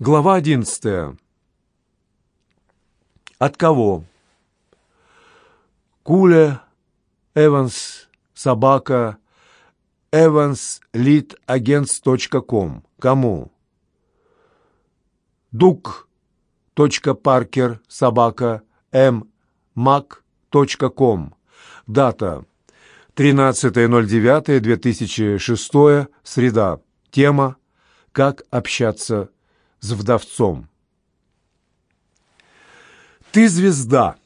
Глава одиннадцатая. От кого? Куля, Эванс, собака, evansleadagents.com. Кому? Дук. Паркер, собака, м. mac.com. Дата 13.09.2006, среда. Тема «Как общаться с вдовцом». Ты звезда.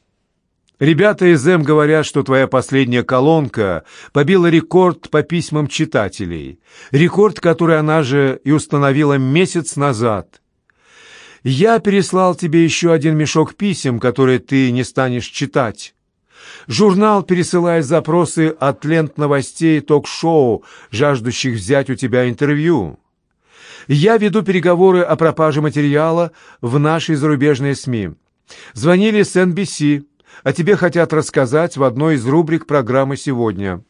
Ребята из М говорят, что твоя последняя колонка побила рекорд по письмам читателей. Рекорд, который она же и установила месяц назад. Я переслал тебе еще один мешок писем, которые ты не станешь читать. Журнал пересылает запросы от лент новостей ток-шоу, жаждущих взять у тебя интервью. Я веду переговоры о пропаже материала в нашей зарубежной СМИ. Звонили с NBC, а тебе хотят рассказать в одной из рубрик программы «Сегодня».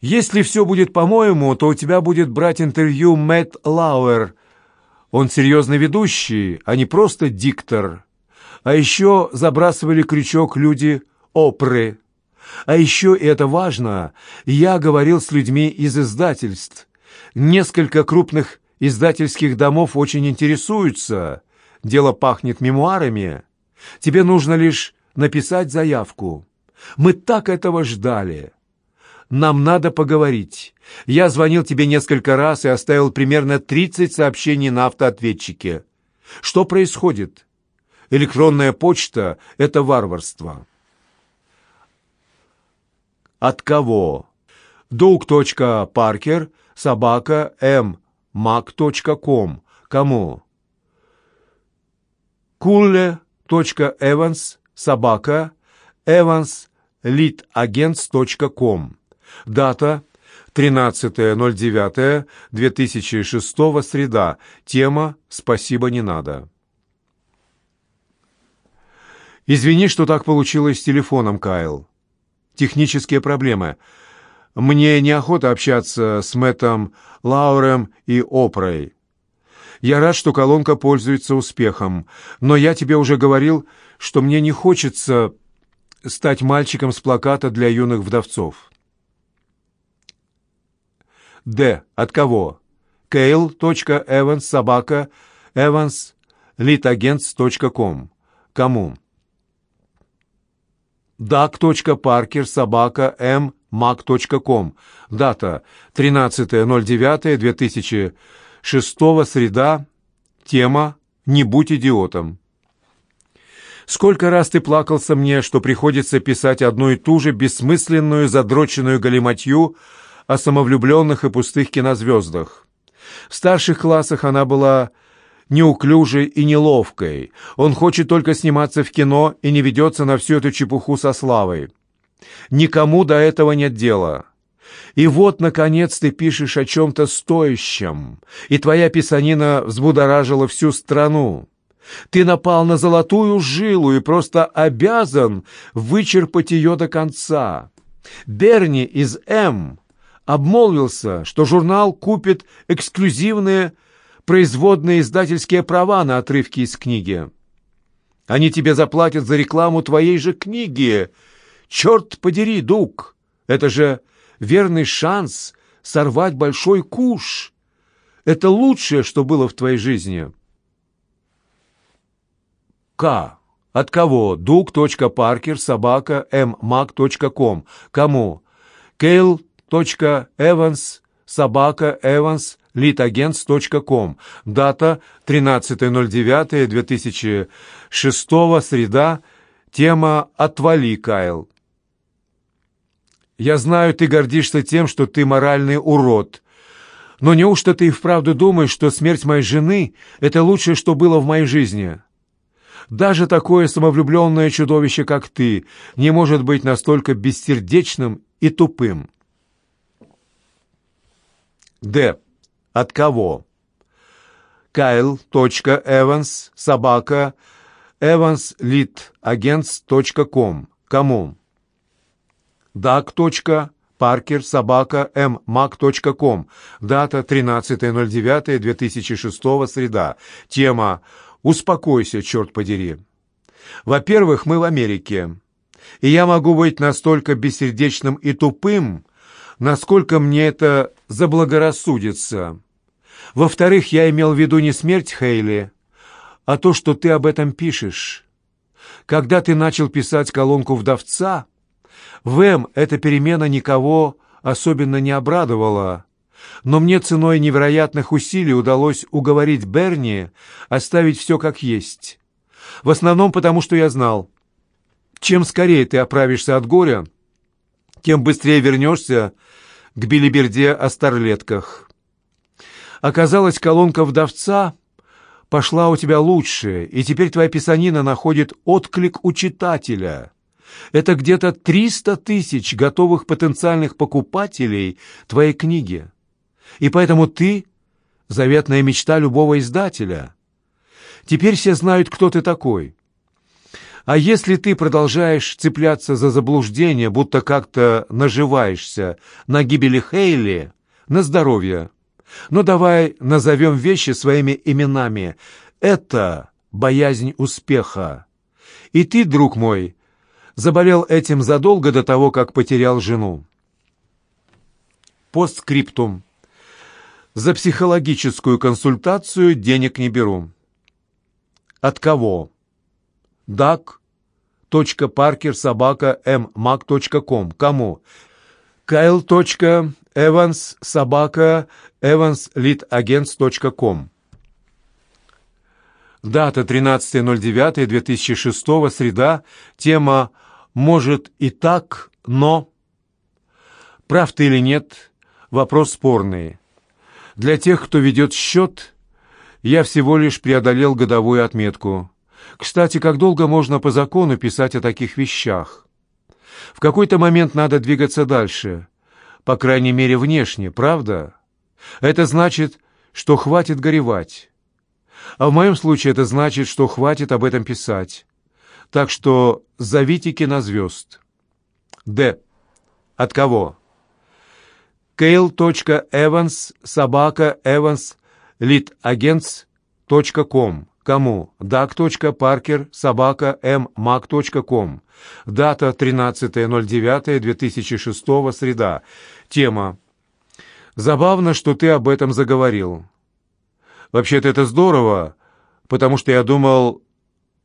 Если все будет по-моему, то у тебя будет брать интервью Мэтт Лауэр. Он серьезный ведущий, а не просто диктор. А еще забрасывали крючок люди опры. А еще, и это важно, я говорил с людьми из издательств. Несколько крупных издательских домов очень интересуются. Дело пахнет мемуарами. Тебе нужно лишь написать заявку. Мы так этого ждали. Нам надо поговорить. Я звонил тебе несколько раз и оставил примерно 30 сообщений на автоответчике. Что происходит? Электронная почта — это варварство. От кого? Дуг.паркер, собака, м.мак.ком. Кому? Кулле.эванс, собака, evansleadagents.com. Дата 13.09.2006, среда. Тема «Спасибо, не надо». «Извини, что так получилось с телефоном, Кайл. Технические проблемы. Мне неохота общаться с Мэттом Лаурем и Опрой. Я рад, что колонка пользуется успехом, но я тебе уже говорил, что мне не хочется стать мальчиком с плаката для юных вдовцов». Д. От кого? Кейл.эванс собака evanslitagents.com. Кому? Дак.паркер собака mmac.com. Дата 13.09.2006. Среда. Тема «Не будь идиотом». Сколько раз ты плакался мне, что приходится писать одну и ту же бессмысленную задроченную галиматью о самовлюбленных и пустых кинозвездах. В старших классах она была неуклюжей и неловкой. Он хочет только сниматься в кино и не ведется на всю эту чепуху со славой. Никому до этого нет дела. И вот, наконец, ты пишешь о чем-то стоящем, и твоя писанина взбудоражила всю страну. Ты напал на золотую жилу и просто обязан вычерпать ее до конца. Берни из «М» обмолвился, что журнал купит эксклюзивные производные издательские права на отрывки из книги. Они тебе заплатят за рекламу твоей же книги. Черт подери, Дуг, это же верный шанс сорвать большой куш. Это лучшее, что было в твоей жизни. К. От кого? Дуг.паркер, собака, mmac.com. Кому? Кейл Эванс, собака Эванс, литагентс.ком. Дата 13.09.2006, среда. Тема «Отвали, Кайл». Я знаю, ты гордишься тем, что ты моральный урод. Но неужто ты и вправду думаешь, что смерть моей жены — это лучшее, что было в моей жизни? Даже такое самовлюбленное чудовище, как ты, не может быть настолько бессердечным и тупым. Д. От кого? Кайл.эванс, собака, evanslitagents.com. Кому? Даг. Паркер, собака, mmac.com. Дата 13.09.2006, среда. Тема «Успокойся, черт подери». Во-первых, мы в Америке, и я могу быть настолько бессердечным и тупым, насколько мне это заблагорассудится. Во-вторых, я имел в виду не смерть Хейли, а то, что ты об этом пишешь. Когда ты начал писать колонку «Вдовца», в М эта перемена никого особенно не обрадовала, но мне ценой невероятных усилий удалось уговорить Берни оставить все как есть. В основном потому, что я знал, чем скорее ты оправишься от горя, тем быстрее вернешься к билиберде о старлетках. Оказалось, колонка «Вдовца» пошла у тебя лучше, и теперь твоя писанина находит отклик у читателя. Это где-то 300 тысяч готовых потенциальных покупателей твоей книги. И поэтому ты — заветная мечта любого издателя. Теперь все знают, кто ты такой. А если ты продолжаешь цепляться за заблуждение, будто как-то наживаешься на гибели Хейли, на здоровье, но ну, давай назовем вещи своими именами. Это боязнь успеха. И ты, друг мой, заболел этим задолго до того, как потерял жену. Постскриптум. За психологическую консультацию денег не беру. От кого? dak.parker.mmac.com. Кому? Kyle.evans собака evansleadagents.com. Дата 13.09.2006, среда. Тема «Может и так, но...» Прав ты или нет, вопрос спорный. Для тех, кто ведет счет, я всего лишь преодолел годовую отметку. Кстати, как долго можно по закону писать о таких вещах? В какой-то момент надо двигаться дальше, по крайней мере, внешне, правда? Это значит, что хватит горевать. А в моем случае это значит, что хватит об этом писать. Так что зовите кинозвезд. Д. От кого? Кейл.эванс собака эванс литагентс.ком Кому? Dak.Parker собака mmac.com Дата 13.09.2006 среда. Тема Забавно, что ты об этом заговорил. Вообще-то это здорово, потому что я думал,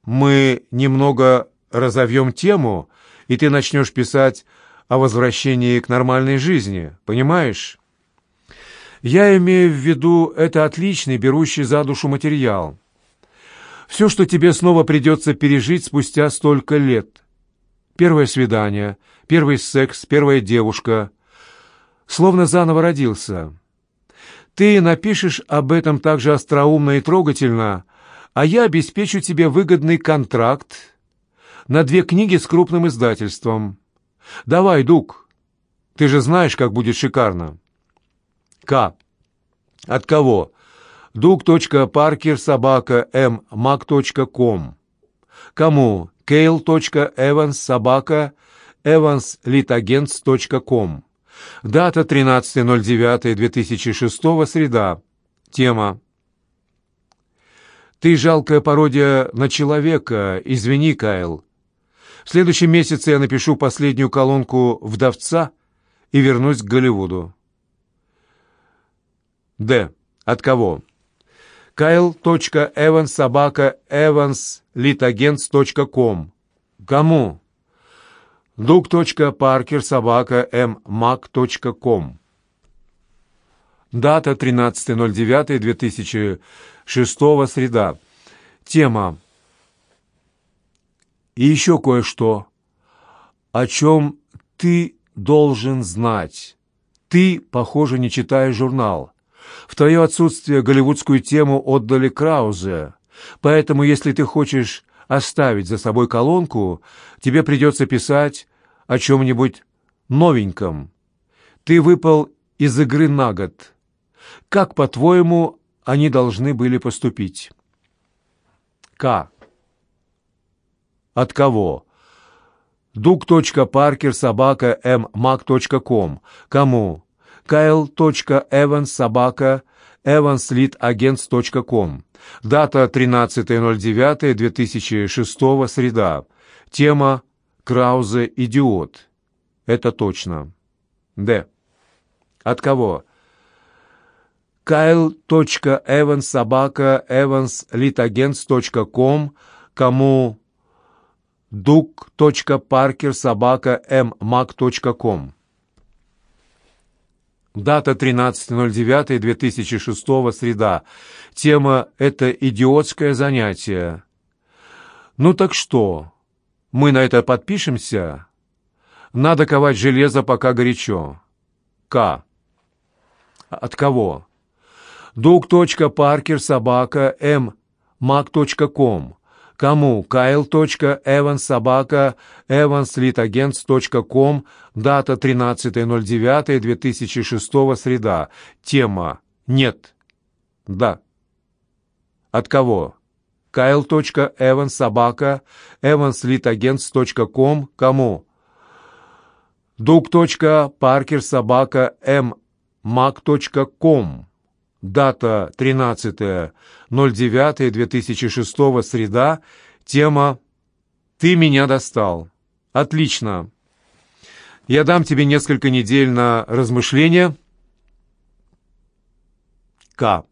мы немного разовьем тему, и ты начнешь писать о возвращении к нормальной жизни, понимаешь? Я имею в виду, это отличный, берущий за душу материал. Все, что тебе снова придется пережить спустя столько лет. Первое свидание, первый секс, первая девушка — словно заново родился. Ты напишешь об этом так же остроумно и трогательно, а я обеспечу тебе выгодный контракт на две книги с крупным издательством. Давай, Дук, ты же знаешь, как будет шикарно. К. От кого? Дук.паркер собака mmac.com Кому? Кейл.эванс собака evanslitagents.com Дата 13.09.2006, среда. Тема. «Ты жалкая пародия на человека. Извини, Кайл. В следующем месяце я напишу последнюю колонку «Вдовца» и вернусь к Голливуду». Д. От кого? Кайл.эванс собака. Evanslitagents.com Кому? duк.паркер.собака.mmac.com Дата 13.09.2006, среда. Тема. И еще кое-что, о чем ты должен знать. Ты, похоже, не читаешь журнал. В твое отсутствие голливудскую тему отдали Краузе, поэтому если ты хочешь оставить за собой колонку, тебе придется писать о чем-нибудь новеньком. Ты выпал из игры на год. Как, по-твоему, они должны были поступить? К. От кого? duк.паркер собака mmac.com. Кому? kyle.evans собака evanslitagents.com. Дата 13.09.2006, среда. Тема «Краузе идиот». Это точно. Д. От кого? kyle.evans собака evanslitagents.com. Кому? duк.паркер собака mmac.com. Дата 13.09.2006, среда. Тема «Это идиотское занятие». Ну так что, мы на это подпишемся? Надо ковать железо, пока горячо. К. От кого? Дуг.паркер собака mmac.com. Кому? kyle.evans evanslitagents.com. Дата 13.09.2006, среда. Тема «Нет». Да. От кого? kyle.evans evanslitagents.com. Кому? дуг.паркер собака mmac.com. Дата 13.09.2006, среда. Тема «Ты меня достал». Отлично. Я дам тебе несколько недель на размышления. К.